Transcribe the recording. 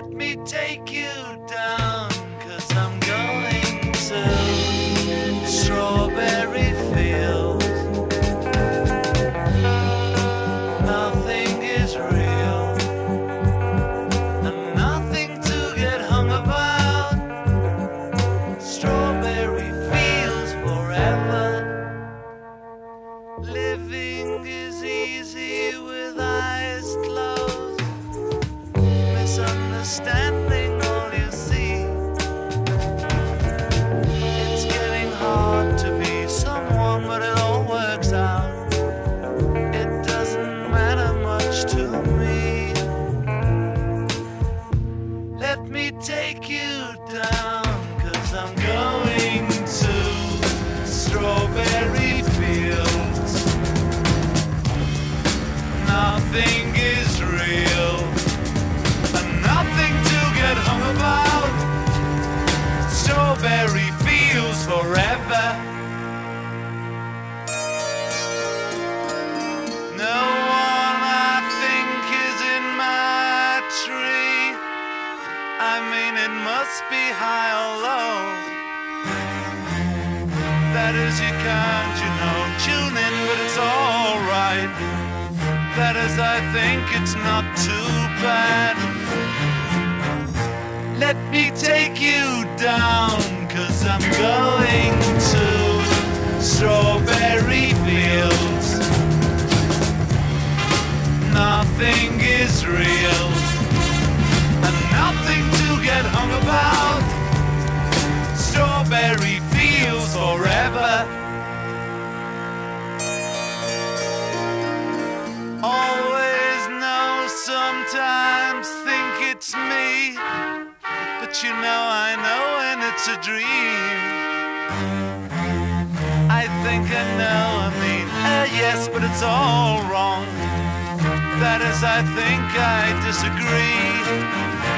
Let me take you down, cause I'm strawberry fields. Nothing is real, and nothing to get hung about. Strawberry fields forever. No one I think is in my tree. I mean, it must be high or low. That is, you can't, you know, tune in, but it's alright. That is, I think it's not too bad. Let me take you down, cause I'm going to strawberry fields. Nothing is real, But you know, I know and it's a dream. I think I know, I mean, uh, yes, but it's all wrong. That is, I think I disagree.